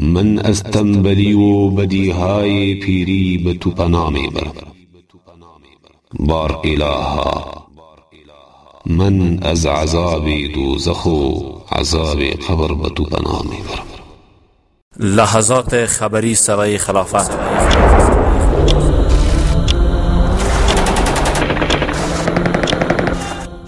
من از تنبلی و بدیهای پیری به تو پناه می برم. بار الها من از عذاب دوزخ و عذاب قبر به تو پناه می برم. لحظات خبری صدای خلافت.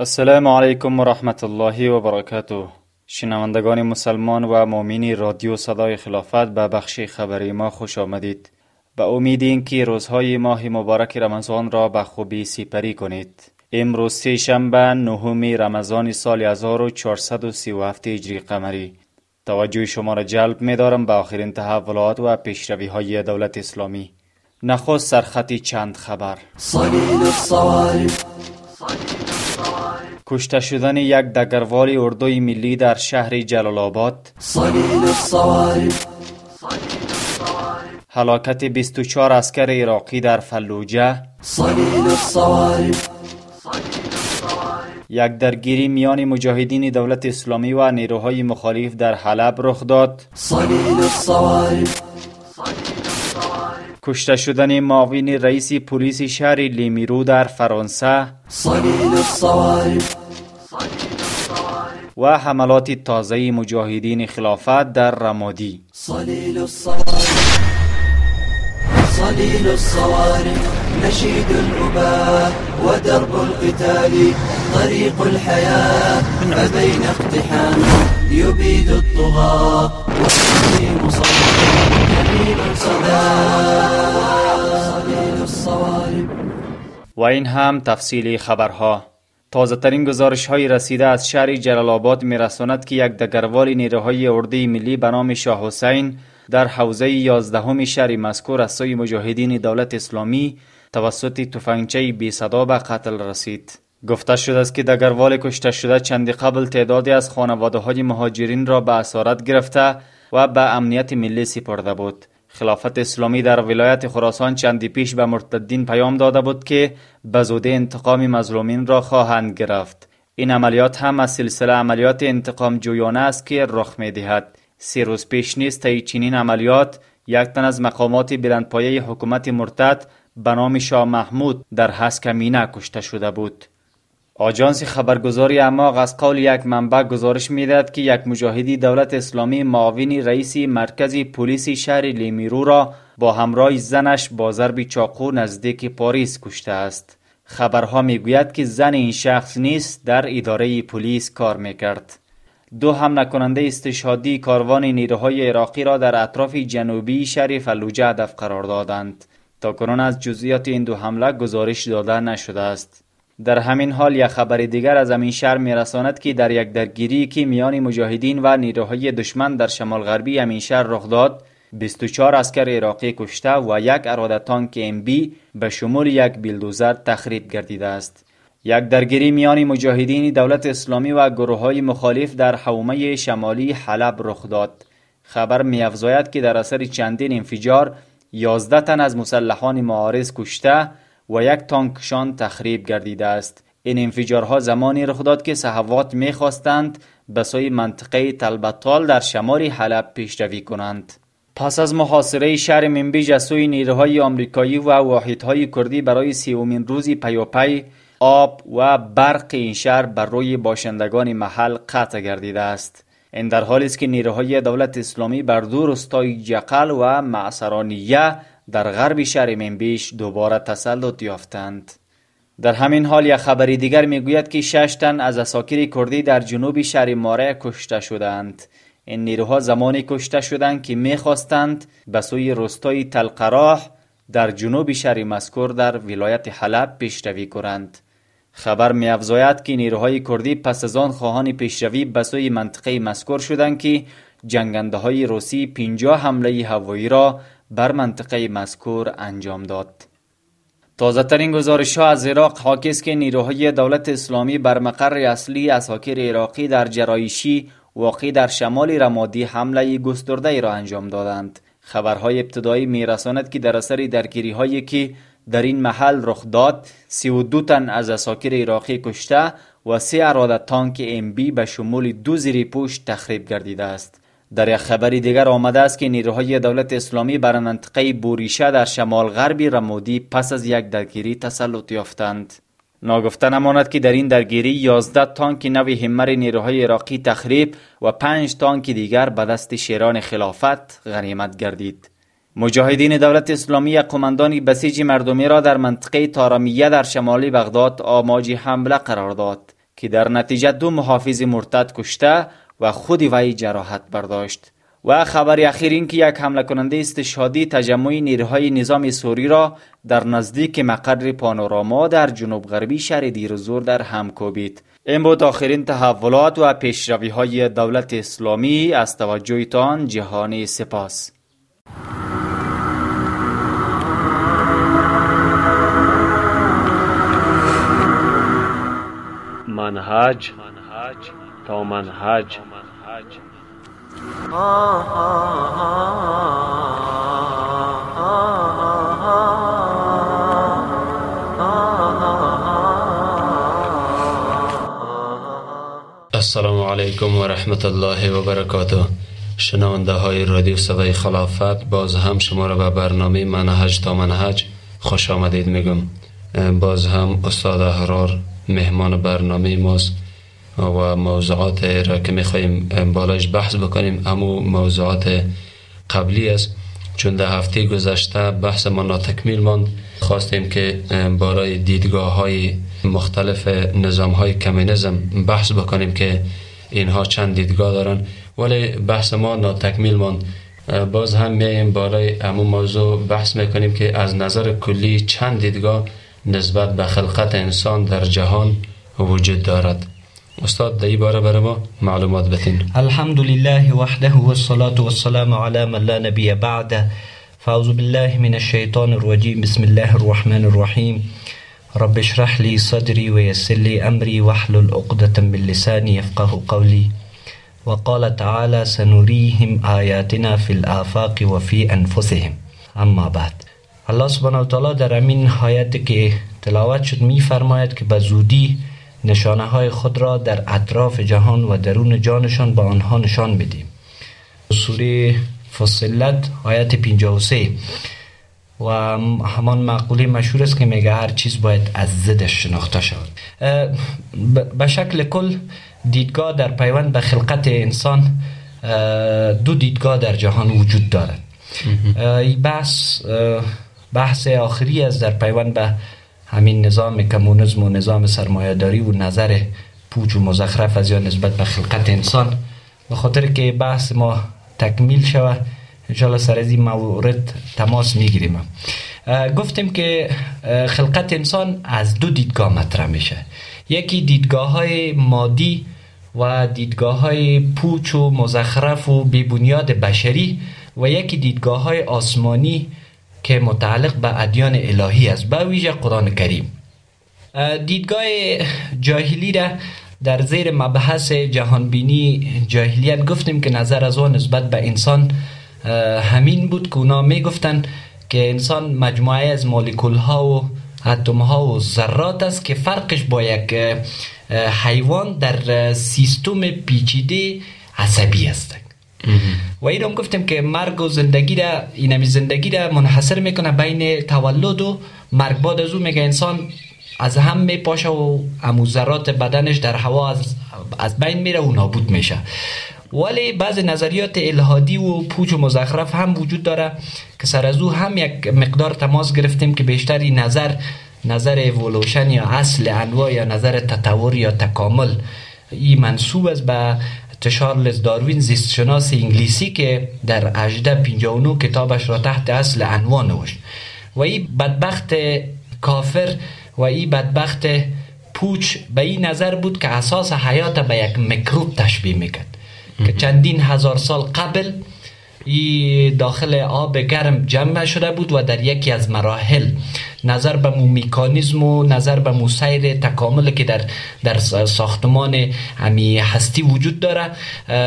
السلام علیکم و رحمت الله و برکاته شنوندگان مسلمان و مؤمنی رادیو صدای خلافت به بخش خبری ما خوش آمدید. به امید اینکه روزهای ماه مبارک رمضان را به خوبی سپری کنید. امروز سه شنبه نهم رمضان سال 1437 هجری قمری. توجه شما را جلب می دارم به آخرین تحولات و پیشروی های دولت اسلامی. نخست سرخطی چند خبر. صليل الصوارم کشته شدن یک دگروال اردوی ملی در شهر جلال آباد هلاکت 24 اسکر عراقی در فلوجه. یک درگیری میان مجاهدین دولت اسلامی و نیروهای مخالف در حلب رخ داد. کشته شدن معاون رئیس پلیس شهر لیمیرو در فرانسه. و حملات تازه مجاهدین خلافت در رمادی. الصوارم صليل الصوارم نشيد الأباء ودرب القتال طريق الحياة فبين اقتحام يبيد الطغاة والتسليم صليل جميل صليل الصوارم و این هم تفصیلی خبرها تازه ترین گزارش های رسیده از شهر جلال آباد می رساند که یک دگروال نیروهای اردوی ملی به نام شاه حسین در حوزه 11 شهر مذکور از سوی مجاهدین دولت اسلامی توسط تفنگچه بی صدا به قتل رسید. گفته شده است که دگروال کشته شده چندی قبل تعدادی از خانواده های مهاجرین را به اسارت گرفته و به امنیت ملی سپرده بود. خلافت اسلامی در ولایت خراسان چندی پیش به مرتدین پیام داده بود که به زودی انتقام مظلومین را خواهند گرفت. این عملیات هم از سلسله عملیات انتقام جویانه است که رخ می دهد. سی روز پیش نیست تا چنین عملیات یک تن از مقامات بلندپایه حکومت مرتد به نام شاه محمود در حسکمینه کشته شده بود. آژانس خبرگزاری اماق از قول یک منبع گزارش می‌دهد که یک مجاهدی دولت اسلامی معاون رئیس مرکز پلیس شهر لیمیرو را با همراه زنش با ضرب چاقو نزدیک پاریس کشته است. خبرها می‌گوید که زن این شخص نیست در اداره پلیس کار می‌کرد. دو هم نکننده استشهادی کاروان نیروهای عراقی را در اطراف جنوبی شهر فلوجه هدف قرار دادند. تا کنون از جزئیات این دو حمله گزارش داده نشده است. در همین حال یک خبر دیگر از همین شهر میرساند که در یک درگیری که میان مجاهدین و نیروهای دشمن در شمال غربی همین شهر رخ داد 24 اسکر عراقی کشته و یک اراده تانک ام بی به شمول یک بیلدوزر تخریب گردیده است. یک درگیری میان مجاهدین دولت اسلامی و گروه های مخالف در حومه شمالی حلب رخ داد. خبر میافزاید که در اثر چندین انفجار 11 تن از مسلحان معارض کشته و یک تانکشان تخریب گردیده است. این انفجارها زمانی رخ داد که صحوات می‌خواستند به سوی منطقه تلبتال در شمال حلب پیشروی کنند. پس از محاصره شهر منبیج از سوی نیروهای آمریکایی و واحدهای کردی برای سیومین روزی پیاپی آب و برق این شهر بر روی باشندگان محل قطع گردیده است. این در حالی است که نیروهای دولت اسلامی بر دو روستای جقل و معصرانیه در غرب شهر منبیش دوباره تسلط یافتند. در همین حال یک خبری دیگر می‌گوید که شش تن از اساکیر کردی در جنوب شهر ماره کشته شدند. این نیروها زمانی کشته شدند که می‌خواستند به سوی روستای تلقراح در جنوب شهر مذکور در ولایت حلب پیشروی کنند. خبر میافزاید که نیروهای کردی پس از آن خواهان پیشروی به سوی منطقه مذکور شدند که جنگنده های روسی 50 حمله هوایی را بر منطقه مذکور انجام داد. تازه ترین گزارش ها از عراق حاکی که نیروهای دولت اسلامی بر مقر اصلی اساکر عراقی در جرایشی واقع در شمال رمادی حمله گسترده ای را انجام دادند. خبرهای ابتدایی میرساند که در اثر درگیری هایی که در این محل رخ داد 32 تن از اساکر عراقی کشته و سه اراده تانک ام بی به شمول دو زیری پوش تخریب گردیده است. در یک خبری دیگر آمده است که نیروهای دولت اسلامی بر منطقه بوریشه در شمال غربی رمودی پس از یک درگیری تسلط یافتند. ناگفته نماند که در این درگیری 11 تانک نوی همر نیروهای عراقی تخریب و 5 تانک دیگر به دست شیران خلافت غنیمت گردید. مجاهدین دولت اسلامی قماندان بسیج مردمی را در منطقه تارمیه در شمالی بغداد آماج حمله قرار داد که در نتیجه دو محافظ مرتد کشته و خود وی جراحت برداشت. و خبر اخیر این که یک حمله کننده استشهادی تجمع نیروهای نظام سوری را در نزدیک مقر پانوراما در جنوب غربی شهر دیرزور در هم کوبید. این بود آخرین تحولات و پیشروی های دولت اسلامی از توجهتان جهانی سپاس. منهج تا منهج. السلام علیکم و رحمت الله و برکاته شنونده های رادیو صدای خلافت باز هم شما را به برنامه منهج تا منهج خوش آمدید میگم باز هم استاد احرار مهمان برنامه ماست و موضوعات را که میخواییم بالاش بحث بکنیم امو موضوعات قبلی است. چون در هفته گذشته بحث ما ناتکمیل ماند. خواستیم که بالای دیدگاه های مختلف نظام های کمینیزم بحث بکنیم که اینها چند دیدگاه دارن. ولی بحث ما ناتکمیل ماند. باز هم میایم بالای امو موضوع بحث می‌کنیم که از نظر کلی چند دیدگاه نسبت به خلقت انسان در جهان وجود دارد. استاد در باره برای ما معلومات بتین الحمد لله وحده والصلاة والسلام على من لا نبي بعده فأعوذ بالله من الشيطان الرجيم. بسم الله الرحمن الرحيم. رب اشرح لي صدري ويسر لي أمري واحلل عقدة من لساني يفقه قولي. وقال تعالى سنريهم آياتنا في الآفاق وفي أنفسهم. أما بعد. الله سبحانه وتعالى در امین آیت که تلاوت شد می فرماید که به زودی نشانه های خود را در اطراف جهان و درون جانشان به آنها نشان بدیم. سوره فصلت آیت 53 و همان معقوله مشهور است که میگه هر چیز باید از زدش شناخته شود. به شکل کل دیدگاه در پیوند به خلقت انسان دو دیدگاه در جهان وجود دارد. این بحث بحث آخری است در پیوند به همین نظام کمونیسم و نظام سرمایهداری و نظر پوچ و مزخرف از یا نسبت به خلقت انسان. به خاطر که بحث ما تکمیل شوه انشاءالله سر از این مورد تماس می‌گیریم. گفتیم که خلقت انسان از دو دیدگاه مطرح میشه. یکی دیدگاه های مادی و دیدگاه های پوچ و مزخرف و بیبنیاد بشری و یکی دیدگاه های آسمانی که متعلق به ادیان الهی است. به ویژه قرآن کریم. دیدگاه جاهلی را در زیر مبحث جهانبینی جاهلیت گفتیم که نظر از آن نسبت به انسان همین بود که اونا می گفتن که انسان مجموعه از مولکول ها و اتم ها و ذرات است که فرقش با یک حیوان در سیستم پیچیده عصبی است. و این گفتیم که مرگ و زندگی را اینمی زندگی را منحصر می‌کنه بین تولد و مرگ. بعد از او میگه انسان از هم میپاشه و اموزرات بدنش در هوا از, از بین میره و نابود میشه. ولی بعض نظریات الهادی و پوچ و مزخرف هم وجود داره که سر از او هم یک مقدار تماس گرفتیم که بیشتری نظر نظر اولوشن یا اصل انواع یا نظر تطور یا تکامل این منصوب است. به چارلز داروین زیست شناس انگلیسی که در 1859 کتابش را تحت اصل انواع نوشت. و این بدبخت کافر و این بدبخت پوچ به این نظر بود که اساس حیات به یک میکروب تشبیه می‌کرد. که چندین هزار سال قبل داخل آب گرم جمع شده بود و در یکی از مراحل نظر به مو میکانیزم و نظر به مو سیر تکامل که در, در ساختمان همی هستی وجود داره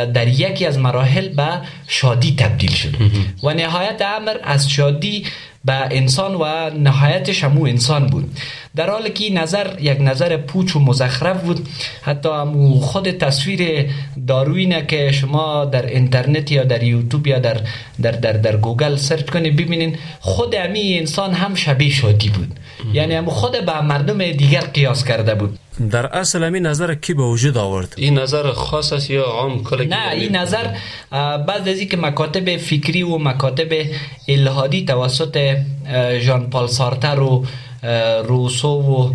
در یکی از مراحل به شادی تبدیل شد. و نهایت امر از شادی به انسان و نهایتش همو انسان بود. در حالی که نظر یک نظر پوچ و مزخرف بود حتی همو خود تصویر داروینه که شما در اینترنت یا در یوتیوب یا در در در, در گوگل search کنید ببینین خود امی انسان هم شبیه شادی بود. یعنی همو خود به مردم دیگر قیاس کرده بود. در اصل همین نظر کی به وجود آورد؟ این نظر خاص است یا عام؟ کل نه این نظر بعد از که مکاتب فکری و مکاتب الهادی توسط ژان پال سارتر و روسو و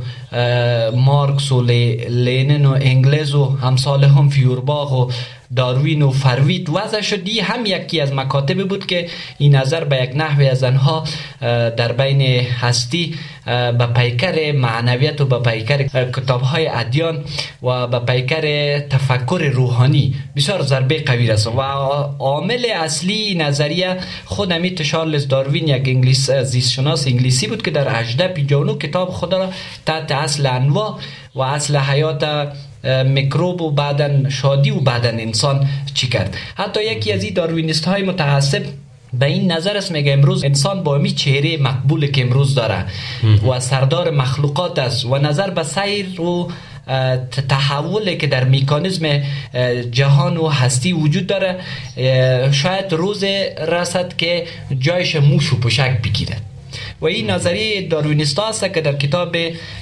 مارکس و لینن و انگلز و همسال هم فیورباغ و داروین و فروید وضع شدی هم یکی از مکاتب بود که این نظر به یک نحوی از آنها در بین هستی به پیکر معنویت و به پیکر کتاب های ادیان و به پیکر تفکر روحانی. بسیار ضربه قوی رسون و عامل اصلی نظریه خود امیت شارلز داروین یک انگلیس زیستشناس انگلیسی بود که در 1859 کتاب خود را تحت اصل انواع و اصل حیات میکروب و بعدن شادی و بعدن انسان چی کرد؟ حتی یکی از این داروینیست های متعصب به این نظر است میگه امروز انسان با می چهره مقبول که امروز داره و سردار مخلوقات است و نظر به سیر و تحولی که در میکانیزم جهان و هستی وجود داره شاید روز رسد که جایش موش و پشک بگیرد. و این نظریه داروینیستا است که در کتاب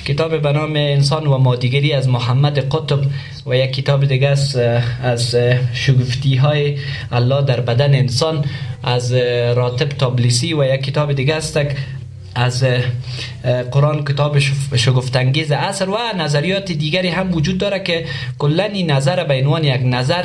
کتاب به نام انسان و مادیگری از محمد قطب و یک کتاب دیگه است از شگفتی های الله در بدن انسان از راتب تابلیسی و یک کتاب دیگه است از قرآن کتاب شگفتانگیز اثر و نظریات دیگری هم وجود داره که کلا این نظر به عنوان یک نظر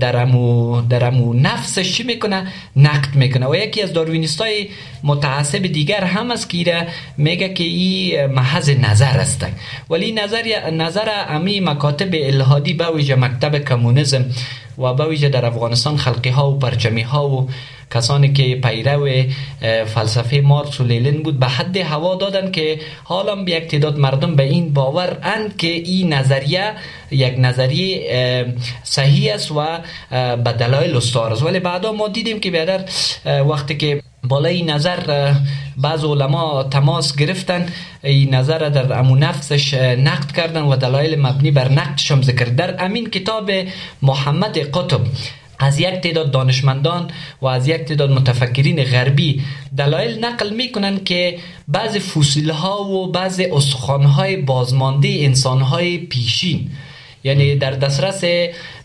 در امو, در امو نفسش چی می‌کنه؟ نقد می‌کنه. و یکی از داروینیست های متعصب دیگر هم است که میگه که این محض نظر است. ولی نظر نظر امی مکاتب الهادی به مکتب کمونیسم و به ویژه در افغانستان خلقی ها و پرچمی ها و کسانی که پیرو فلسفه مارکس و لیلین بود به حد هوا دادن که حالا یک تعداد مردم به این باور اند که این نظریه یک نظریه صحیح است و به دلایل استوار است. ولی بعدا ما دیدیم که بیادر وقتی که بالای نظر بعض علما تماس گرفتن. این نظر در امو نفسش نقد کردن و دلایل مبنی بر نقدش هم ذکر. در امین کتاب محمد قطب از یک تعداد دانشمندان و از یک تعداد متفکرین غربی دلایل نقل می‌کنن که بعض فسیل ها و بعض استخوان های بازمانده انسان های پیشین یعنی در دسترس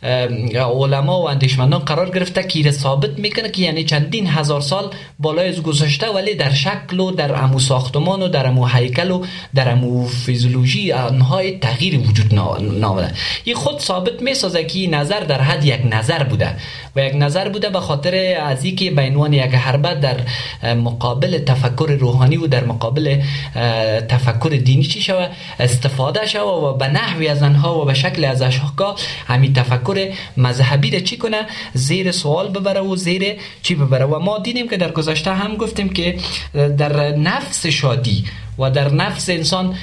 علما و اندیشمندان قرار گرفته که ثابت می‌کنه که یعنی چندین هزار سال بالای از گذشته ولی در شکل و در امو ساختمان و در امو هیکل و در امو فیزیولوژی آنهای تغییر وجود نامده. این خود ثابت می‌سازه که نظر در حد یک نظر بوده و یک نظر بوده به خاطر از که به عنوان یک حربت در مقابل تفکر روحانی و در مقابل تفکر دینی چی شوه؟ استفاده شوه و به نحوی از آنها و به شکل از اشکا همین تفکر مذهبی را چی کنه؟ زیر سوال ببره و زیر چی ببره. و ما دیدیم که در گذشته هم گفتیم که در نفس شادی و در نفس انسان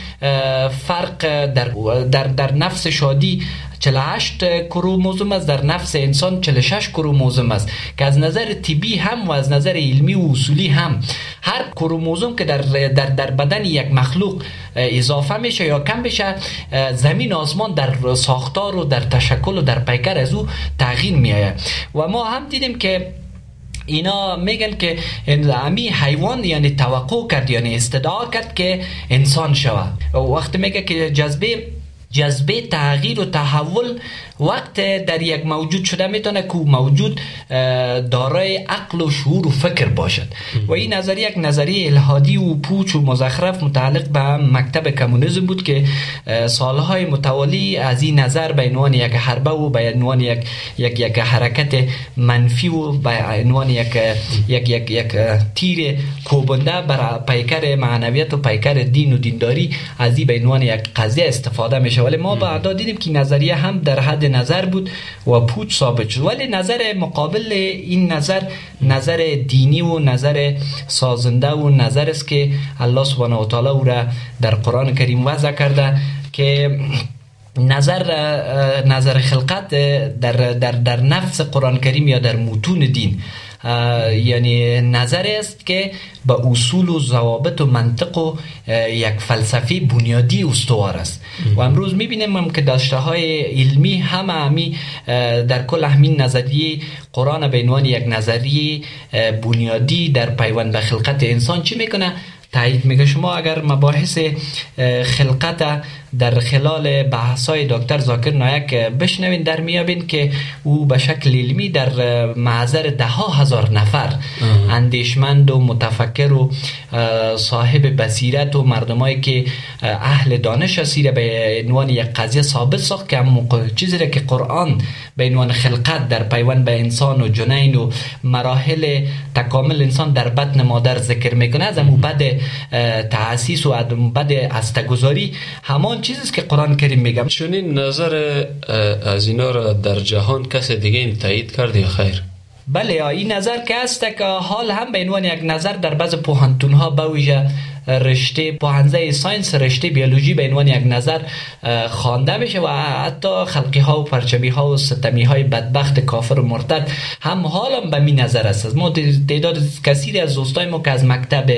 فرق در, در, در نفس شادی 48 کروموزوم است در نفس انسان 46 کروموزوم است که از نظر طبی هم و از نظر علمی و اصولی هم هر کروموزوم که در, در, در بدن یک مخلوق اضافه میشه یا کم بشه زمین آسمان در ساختار و در تشکل و در پیکر از او تغییر میآید. و ما هم دیدیم که اینا میگن که امی حیوان یعنی توقع کرد یعنی استدعا کرد که انسان شوه وقتی میگه که جذبه جذبه تغییر و تحول وقت در یک موجود شده می‌تونه که موجود دارای عقل و شعور و فکر باشد. و این نظریه یک نظریه الهادی و پوچ و مزخرف متعلق به مکتب کمونیسم بود که سالهای متوالی از این نظر به عنوان یک حربه و به عنوان یک یک یک حرکت منفی و به عنوان یک یک یک یک تیر کوبنده بر پیکر معنویت و پیکر دین و دینداری از این به عنوان یک قضیه استفاده میشه ولی ما بعدا دیدیم که نظریه هم در حد نظر بود و پوچ ثابت شد. ولی نظر مقابل این نظر نظر دینی و نظر سازنده و نظر است که الله سبحانه و تعالی او را در قرآن کریم وضع کرده که نظر نظر خلقت در, در, در نفس قرآن کریم یا در متون دین. یعنی نظر است که به اصول و ضوابط و منطق و یک فلسفه بنیادی استوار است. و امروز می‌بینیم هم که داشته های علمی همه همی در کل همین نظریه قرآن به عنوان یک نظریه بنیادی در پیوند به خلقت انسان چی می‌کنه؟ تایید میگه شما اگر مباحث خلقت در خلال بحثای دکتر زاکر نایک بشنوین در میابین که او به شکل علمی در معذر ده ها هزار نفر اندیشمند و متفکر و صاحب بصیرت و مردمایی که اهل دانش اسیره به عنوان یک قضیه ثابت ساخت که چیزی را که قرآن به عنوان خلقت در پیوند به انسان و جنین و مراحل تکامل انسان در بطن مادر ذکر می‌کنه. از امو بد تاسیس و بد استگذاری همان چیزی که قرآن کریم میگم چنین نظر از اینا را در جهان کس دیگه این تایید کرد یا خیر؟ بله این نظر که است که حال هم به عنوان یک نظر در بعض پوهنتون ها بویژه. رشته پوهنزه ساینس رشته بیولوژی به عنوان یک نظر خوانده میشه و حتی خلقی ها و پرچمی ها و ستمی های بدبخت کافر و مرتد هم حالا به می نظر است. ما تعداد کثیری از دوستای ما که از مکتب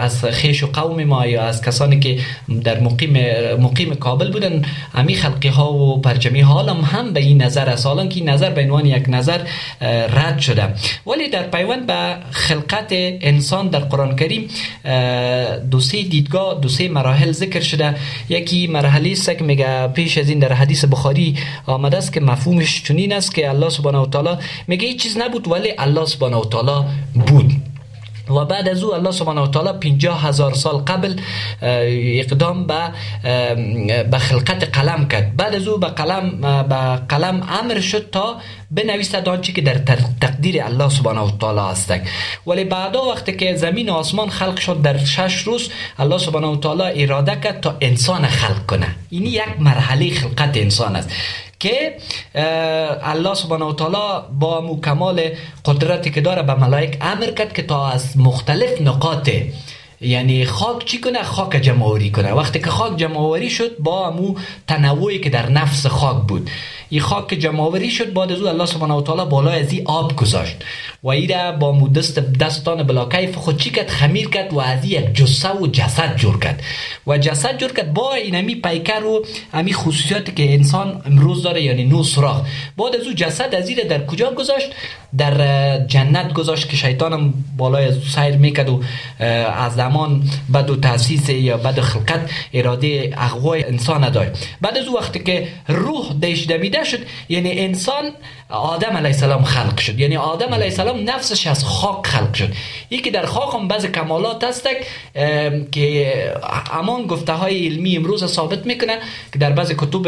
از خیش و قوم ما یا از کسانی که در مقیم مقیم کابل بودن امی خلقی ها و پرچمی حالا هم به این نظر است. حالا که نظر به عنوان یک نظر رد شده. ولی در پیوند به خلقت انسان در قرآن کریم دو سه دیدگاه دو سه مراحل ذکر شده. یکی مرحله است که میگه پیش از این در حدیث بخاری آمده است که مفهومش چنین است که الله سبحانه و تعالی میگه هیچ چیز نبود ولی الله سبحانه و تعالی بود. و بعد از او الله سبحانه و تعالی 50 هزار سال قبل اقدام به به خلقت قلم کرد. بعد از او به قلم به قلم امر شد تا بنویسد آنچه که در تقدیر الله سبحانه و تعالی است ولی بعدا وقتی که زمین و آسمان خلق شد در شش روز الله سبحانه و تعالی اراده کرد تا انسان خلق کنه. این یک مرحله خلقت انسان است. که الله سبحانه و تعالی با مو قدرتی که داره به ملائک امر کرد که تا از مختلف نقاط یعنی خاک چی کنه؟ خاک جمعوری کنه. وقتی که خاک جمعوری شد با امو تنوعی که در نفس خاک بود. این خاک جمعوری شد. بعد از او الله سبحانه و تعالی بالای از این آب گذاشت. و ای را با مدست دستان بلاکیف خود چی کرد؟ خمیر کرد و از یک جسه و جسد جور کرد. و جسد جور کرد. با اینمی پیکر و امی خصوصیاتی که انسان امروز داره یعنی نو سراخ بعد از او جسد از در کجا گذاشت؟ در جنت گذاشت که شیطانم بالای از سیر می‌کرد و از زمان بعد و تاسیس یا بعد خلقت اراده اغوای انسان داشت بعد از او وقتی که روح دیش دمیده شد یعنی انسان آدم علیه السلام خلق شد. یعنی آدم علیه السلام نفسش از خاک خلق شد. یکی در خاک هم بعض کمالات هست که امان گفته های علمی امروز ثابت می‌کنه که در بعض کتب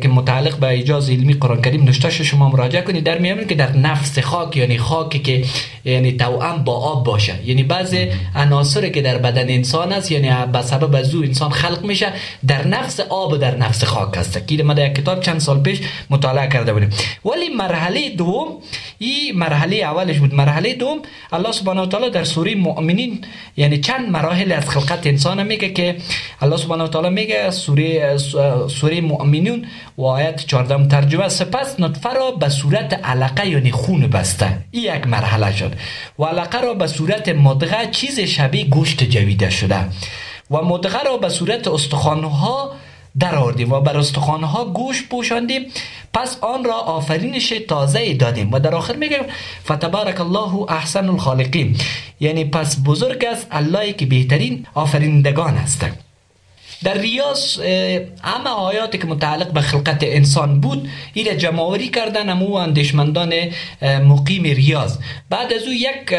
که متعلق به ایجاز علمی قرآن کریم نشته شما مراجعه کنید. در میامین که در نفس خاک یعنی خاکی که یعنی توام با آب باشه. یعنی بعض عناصری که در بدن انسان است یعنی به سبب از انسان خلق میشه در نفس آب و در نفس خاک هست که ما در کتاب چند سال پیش مطالعه کرده بودیم. ولی مرحله دوم این مرحله اولش بود. مرحله دوم الله سبحانه و تعالی در سوره مؤمنین یعنی چند مراحل از خلقت انسان میگه که الله سبحانه و تعالی میگه سوره سوره مؤمنون و آیت 14 ترجمه سپس نطفه را به صورت علقه یعنی خون بسته. این یک مرحله شد. و علقه را به صورت مدغه چیز شبیه گوشت جویده شده. و مدغه را به صورت استخوانها در آوردیم و بر استخوانها گوش پوشاندیم. پس آن را آفرینش تازه دادیم و در آخر میگه فتبارک الله احسن الخالقین. یعنی پس بزرگ است الله که بهترین آفرینندگان است در ریاض همه آیاتی که متعلق به خلقت انسان بود این جمعوری کردن امو اندیشمندان مقیم ریاض. بعد از او یک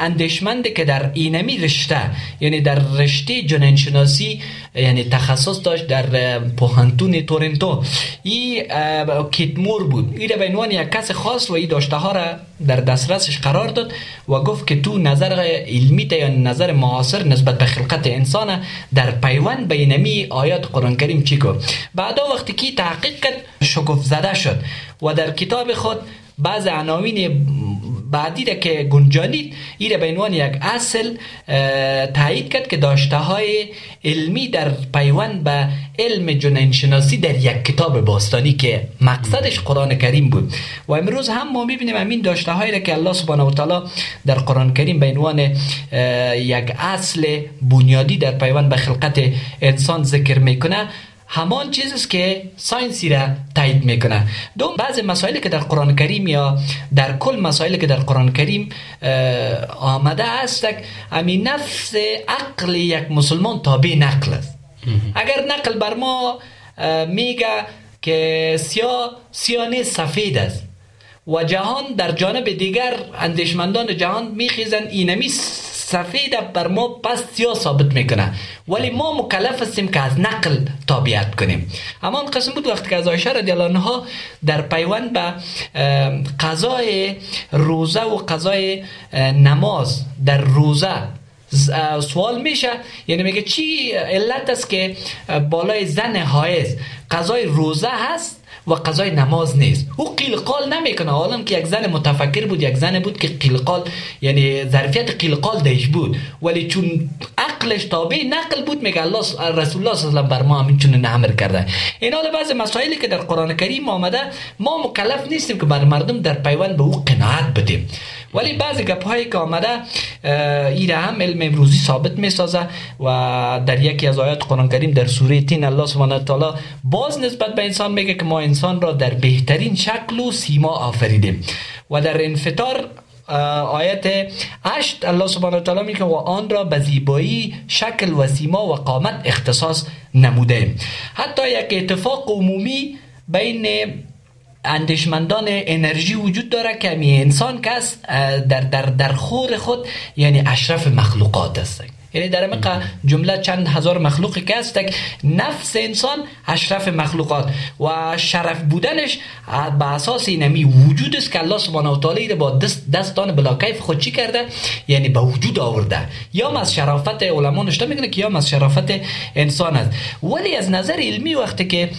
اندیشمند که در اینمی رشته یعنی در رشته جنینشناسی یعنی تخصص داشت در پوهنتون تورنتو. ای کیتمور بود. ای به عنوان یک کس خاص و ای داشته ها را در دسترسش قرار داد و گفت که تو نظر علمی یا نظر معاصر نسبت به خلقت انسان در پیوند بینمی آیات قرآن کریم چی گفت؟ بعدا وقتی که تحقیق کرد شکف زده شد و در کتاب خود بعض عناوین بعدی را که گنجانید این به عنوان یک اصل تایید کرد که داشته های علمی در پیوند به علم جنین شناسی در یک کتاب باستانی که مقصدش قرآن کریم بود. و امروز هم ما می‌بینیم همین داشته هایی را که الله سبحانه و تعالی در قرآن کریم به عنوان یک اصل بنیادی در پیوند به خلقت انسان ذکر می‌کنه. همان چیزی است که ساینسی را تایید می‌کنه. دوم بعض مسائلی که در قرآن کریم یا در کل مسائلی که در قرآن کریم آمده است همین نفس عقل یک مسلمان تابع نقل است. اگر نقل بر ما میگه که سیاه سیاه سفید است. و جهان در جانب دیگر اندیشمندان جهان میخیزن. اینمی سفید بر ما پس سیاه ثابت می‌کنه. ولی ما مکلف هستیم که از نقل تابعیت کنیم. همان قسم بود وقتی که از عایشه رضی الله در پیوند به قضای روزه و قضای نماز در روزه سوال میشه. یعنی میگه چی علت است که بالای زن حایز قضای روزه هست؟ و قضای نماز نیست. او قیل قال نمی‌کنه. حالا که یک زن متفکر بود یک زن بود که قیل قال یعنی ظرفیت قیل قال دیش بود. ولی چون عقلش تابع نقل بود میگه الله رسول الله صلی الله بر ما همین چون امر کرده. این حال بعض مسائلی که در قرآن کریم آمده ما مکلف نیستیم که بر مردم در پیوند به او قناعت بدیم. ولی بعضی گپ هایی که آمده این هم علم امروزی ثابت می سازه و در یکی از آیات قرآن کریم در سوره تین الله سبحانه تعالی باز نسبت به انسان میگه که ما انسان را در بهترین شکل و سیما آفریدیم. و در انفطار آیت 8 الله سبحانه تعالی میگه و آن را به زیبایی شکل و سیما و قامت اختصاص نموده. حتی یک اتفاق عمومی بین اندیشمندان انرژی وجود داره که می انسان کس در, در, در خور خود یعنی اشرف مخلوقات است. یعنی در مقا جمله چند هزار مخلوقی که است نفس انسان اشرف مخلوقات و شرف بودنش به اساس اینمی وجود است که الله سبحانه و تعالی با دست دستان بلاکیف خود چی کرده؟ یعنی به وجود آورده. یا از شرافت علما نشته می‌کنه که یا از شرافت انسان است. ولی از نظر علمی وقتی که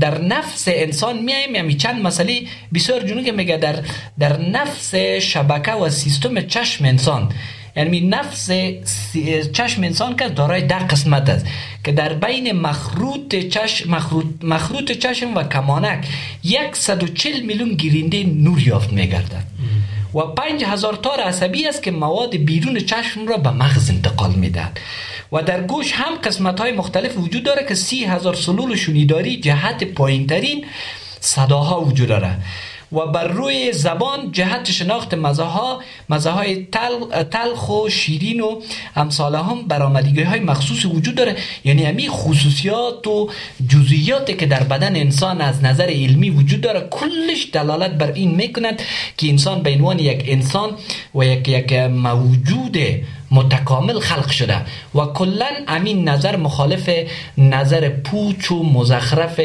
در نفس انسان میایم یعنی چند مسئله بسیار جنو که میگه در در نفس شبکه و سیستم چشم انسان یعنی نفس چشم انسان که دارای ده قسمت است. که در بین مخروط چشم مخروط, مخروط چشم و کمانک 140 میلیون گیرنده نور یافت میگردد. و پنج هزار تار عصبی است که مواد بیرون چشم را به مغز انتقال می‌دهد. و در گوش هم قسمت های مختلف وجود داره که سی هزار سلول شنیداری جهت پایین ترین صداها وجود داره و بر روی زبان جهت شناخت مزه ها مزه های تل، تلخ و شیرین و امثال هم برآمدگی های مخصوص وجود داره. یعنی همی خصوصیات و جزئیاتی که در بدن انسان از نظر علمی وجود داره. کلش دلالت بر این می‌کند که انسان به عنوان یک انسان و یک یک موجود متکامل خلق شده و کلا امین نظر مخالف نظر پوچ و مزخرف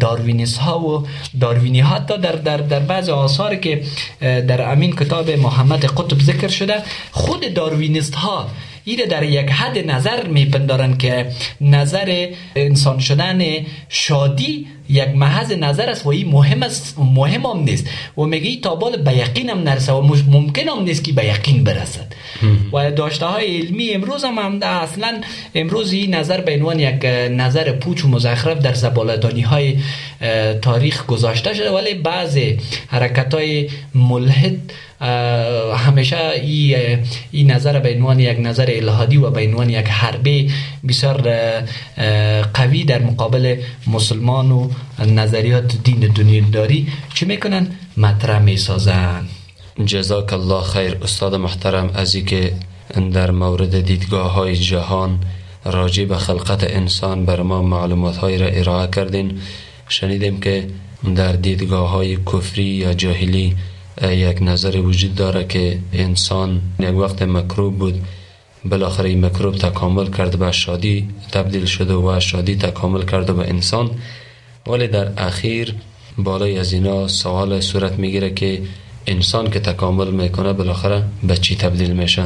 داروینیست ها و داروینی ها در, در, در بعض آثار که در امین کتاب محمد قطب ذکر شده خود داروینیست ها ایره در یک حد نظر میپندارن که نظر انسان شدن شادی یک محض نظر است و این مهم است مهم هم نیست. و میگه تا بال به یقین هم نرسه و ممکن هم نیست که به یقین برسد. و داشته های علمی امروز هم, هم اصلا امروز این نظر به عنوان یک نظر پوچ و مزخرف در زبالدانی های تاریخ گذاشته شده. ولی بعض حرکت های ملحد همیشه این ای نظر به عنوان یک نظر الهادی و به عنوان یک حربه بسیار قوی در مقابل مسلمان و نظریات دین دنیا داری چه می‌کنن؟ مطرح می‌سازن. جزاک الله خیر استاد محترم از که در مورد دیدگاه های جهان راجع به خلقت انسان بر ما معلومات های را ارائه کردین. شنیدیم که در دیدگاه های کفری یا جاهلی یک نظر وجود داره که انسان یک وقت مکروب بود بالاخره مکروب تکامل کرد به شادی تبدیل شده و شادی تکامل کرده به انسان. ولی در اخیر بالای از اینا سوال صورت می‌گیره که انسان که تکامل می‌کنه بالاخره به چی تبدیل میشه.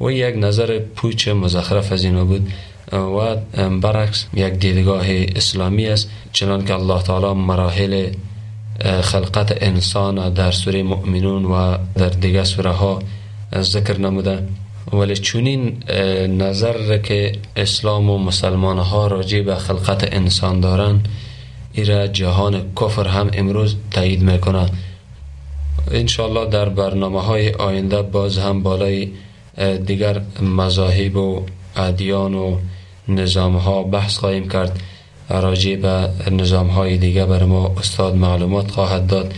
و یک نظر پوچ مزخرف از اینا بود. و برعکس یک دیدگاه اسلامی است چنان که الله تعالی مراحل خلقت انسان در سوره مؤمنون و در دیگه سوره ها ذکر نموده. ولی چونین نظر که اسلام و مسلمان ها راجع به خلقت انسان دارن ایره جهان کفر هم امروز تایید می‌کنه. انشالله در برنامه های آینده باز هم بالای دیگر مذاهب و ادیان و نظام ها بحث خواهیم کرد. راجع به نظام های دیگه بر ما استاد معلومات خواهد داد.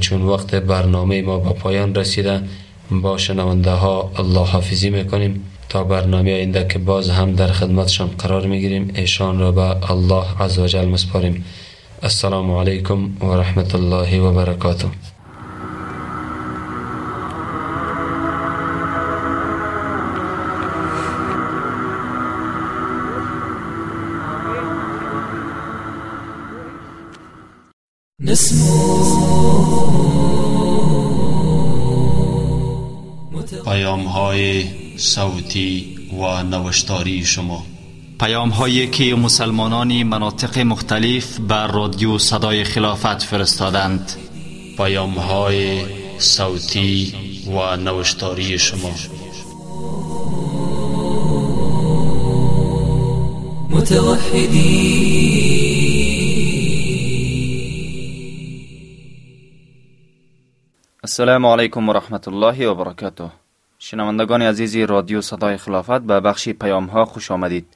چون وقت برنامه ما با پایان رسیده با شنونده ها الله حافظی می‌کنیم. تا برنامه آینده که باز هم در خدمتشان قرار می‌گیریم ایشان را به الله عزوجل مسپاریم. السلام علیکم و رحمت الله و برکاته. صوتی و نوشتاری شما. پیام هایی که مسلمانان مناطق مختلف بر رادیو صدای خلافت فرستادند. پیام های صوتی و نوشتاری شما. متوحدی السلام علیکم و رحمت الله و برکاته شنوندگان عزیزی رادیو صدای خلافت به بخش پیام ها خوش آمدید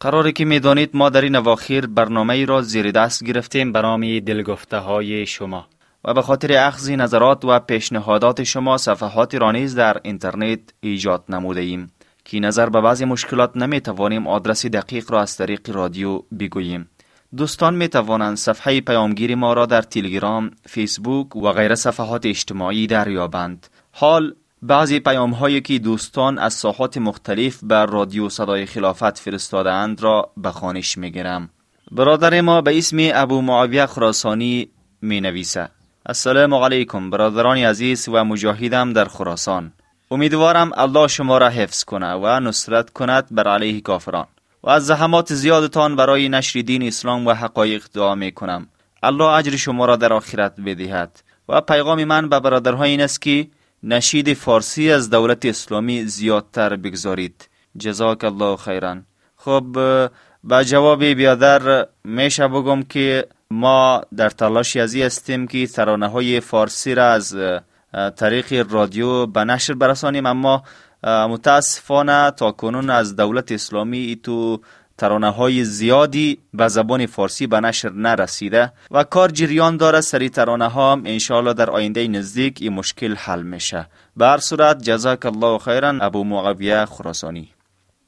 قراری که می‌دانید ما در این اواخیر برنامه را زیر دست گرفتیم به نام دلگفته های شما و به خاطر اخذ نظرات و پیشنهادات شما صفحاتی را نیز در اینترنت ایجاد نموده ایم که نظر به بعضی مشکلات نمی توانیم آدرس دقیق را از طریق رادیو بگوییم دوستان می توانند صفحه پیامگیری ما را در تلگرام، فیسبوک و غیر صفحات اجتماعی دریابند. حال بعضی پیام هایی که دوستان از ساحات مختلف بر رادیو صدای خلافت فرستادند را به خانش می گیرم. برادر ما به اسم ابو معاویه خراسانی می نویسه السلام علیکم برادران عزیز و مجاهدم در خراسان. امیدوارم الله شما را حفظ کنه و نصرت کند بر علیه کافران. و از زحمات زیادتان برای نشر دین اسلام و حقایق دعا می کنم الله اجر شما را در آخرت بدهد. و پیغام من به برادرها این است که نشید فارسی از دولت اسلامی زیادتر بگذارید. جزاک الله خیرا خب به جواب بیادر میشه بگم که ما در تلاشی ازی هستیم که ترانه های فارسی را از طریق رادیو به نشر برسانیم اما متاسفانه تا کنون از دولت اسلامی تو ترانه های زیادی به زبان فارسی به نشر نرسیده و کار جریان داره. سری ترانه ها هم انشاءالله در آینده نزدیک این مشکل حل میشه. به هر صورت جزاک الله خیرا ابو معاویه خراسانی.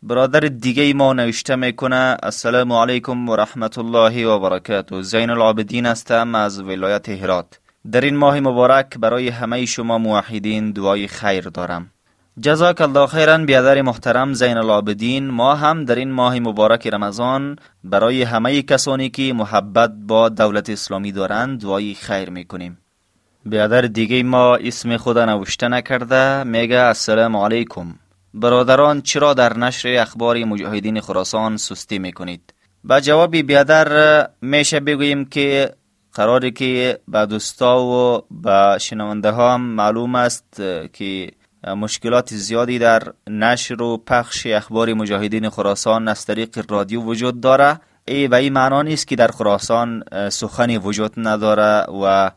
برادر دیگه ما نوشته می‌کنه السلام علیکم و رحمت الله و برکاته. زین العابدین هستم از ولایت هرات. در این ماه مبارک برای همه شما موحدین دعای خیر دارم. جزاک الله خیرا بیادر محترم زین العابدین. ما هم در این ماه مبارک رمضان برای همه کسانی که محبت با دولت اسلامی دارند دعای خیر می‌کنیم. بیادر دیگه ما اسم خود نوشته نکرده میگه السلام علیکم. برادران چرا در نشر اخبار مجاهدین خراسان سستی می‌کنید؟ با جوابی بیادر میشه بگوییم که قراری که به دوستا و به شنونده ها هم معلوم است که مشکلات زیادی در نشر و پخش اخبار مجاهدین خراسان از طریق رادیو وجود داره. ای به این معنا نیست که در خراسان سخنی وجود نداره و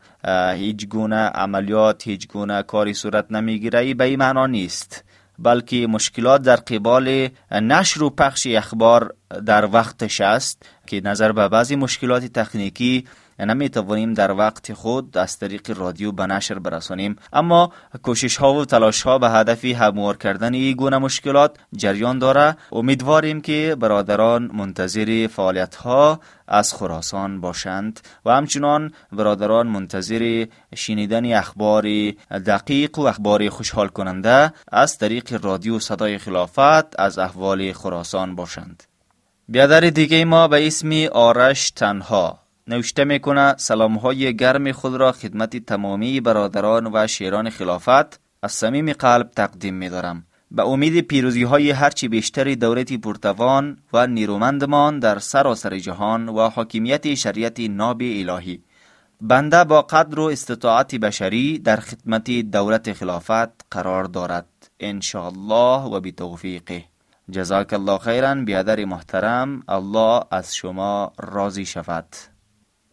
هیچ گونه عملیات هیچ گونه کاری صورت نمی‌گیره. ای به این معنا نیست. بلکه مشکلات در قبال نشر و پخش اخبار در وقتش است که نظر به بعضی مشکلات تکنیکی نمی توانیم در وقت خود از طریق رادیو به نشر برسانیم. اما کوشش ها و تلاش ها به هدف هموار کردن این گونه مشکلات جریان داره. امیدواریم که برادران منتظر فعالیت ها از خراسان باشند و همچنان برادران منتظر شنیدن اخبار دقیق و اخبار خوشحال کننده از طریق رادیو صدای خلافت از احوال خراسان باشند. بیادر دیگه ما به اسم آرش تنها نوشته می‌کنه سلام های گرم خود را خدمت تمامی برادران و شیران خلافت از صمیم قلب تقدیم می دارم. به امید پیروزی های هرچی بیشتر دولت پرتوان و نیرومندمان در سراسر جهان و حاکمیت شریعت ناب الهی. بنده با قدر و استطاعت بشری در خدمت دولت خلافت قرار دارد. الله و بتوفیقه. جزاک الله خیرا بیادر محترم الله از شما راضی شود.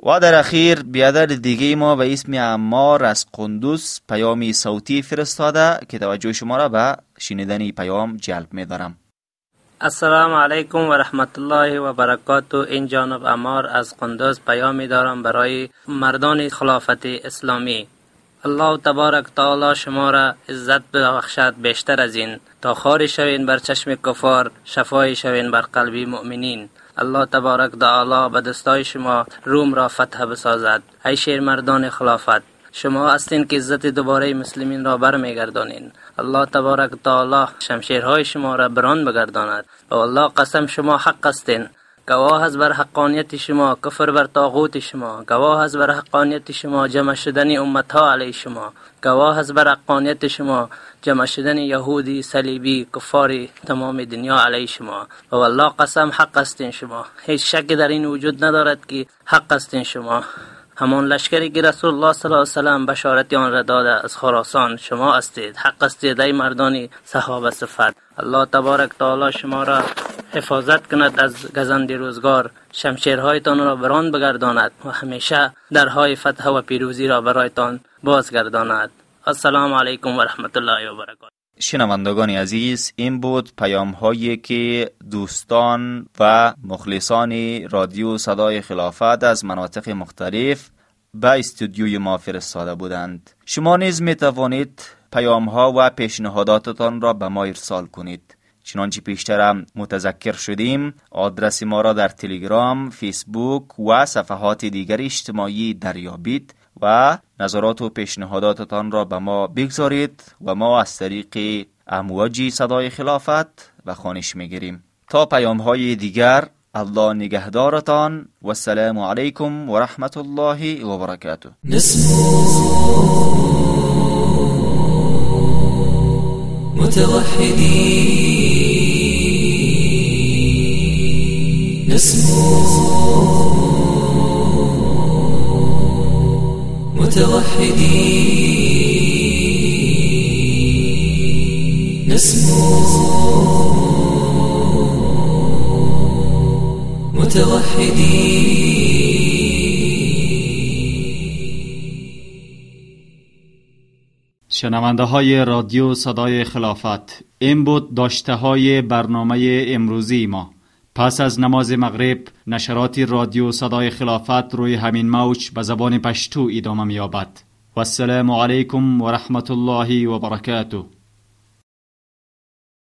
و در اخیر بیادر دیگه ما به اسم امار از قندوز پیامی صوتی فرستاده که توجه شما را به شنیدن پیام جلب می دارم السلام علیکم و رحمت الله و برکاته این جانب امار از قندوز پیامی دارم برای مردان خلافت اسلامی الله تبارک تعالی شما را عزت ببخشد بیشتر از این تا خاری شوین بر چشم کفار شفای شوین بر قلب مؤمنین الله تبارک تعالی به دستای شما روم را فتح بسازد. ای شیر مردان خلافت شما هستین که عزت دوباره مسلمین را برمیگردانین. الله تبارک تعالی شمشیرهای شما را بران بگرداند. و الله قسم شما حق هستین. گواه از بر حقانیت شما کفر بر طاغوت شما. گواه از بر حقانیت شما جمع شدن امتها علی شما. گواه از بر حقانیت شما جمع شدن یهودی صلیبی کفاری تمام دنیا علی شما. و والله قسم حق استین شما. هیچ شک در این وجود ندارد که حق استین شما. همان لشکری که رسول الله صلی الله علیه وسلم بشارت آن را داده از خراسان شما استید حق استید ای مردانی صحابه صفت. الله تبارک تعالی شما را حفاظت کند از گزند روزگار. شمشیرهایتان را بران بگرداند و همیشه درهای فتح و پیروزی را برایتان بازگرداند. السلام علیکم و رحمت الله و برکاته. شنوندگان عزیز این بود پیام هایی که دوستان و مخلصان رادیو صدای خلافت از مناطق مختلف به استودیوی ما فرستاده بودند. شما نیز می توانید پیام ها و پیشنهاداتتان را به ما ارسال کنید. چنانچه پیشترم متذکر شدیم آدرس ما را در تلگرام، فیسبوک و صفحات دیگر اجتماعی دریابید و نظرات و پیشنهاداتتان را به ما بگذارید و ما از طریق امواجی صدای خلافت و خانش می‌گیریم. تا پیام های دیگر الله نگهدارتان و السلام علیکم و رحمت الله و برکاته متوحدين. نسمو متوحدين. نسمو شنونده های رادیو صدای خلافت این بود داشته های برنامه امروزی ما. پس از نماز مغرب نشرات رادیو صدای خلافت روی همین موج به زبان پشتو ادامه میابد و السلام علیکم و رحمت الله و برکاته.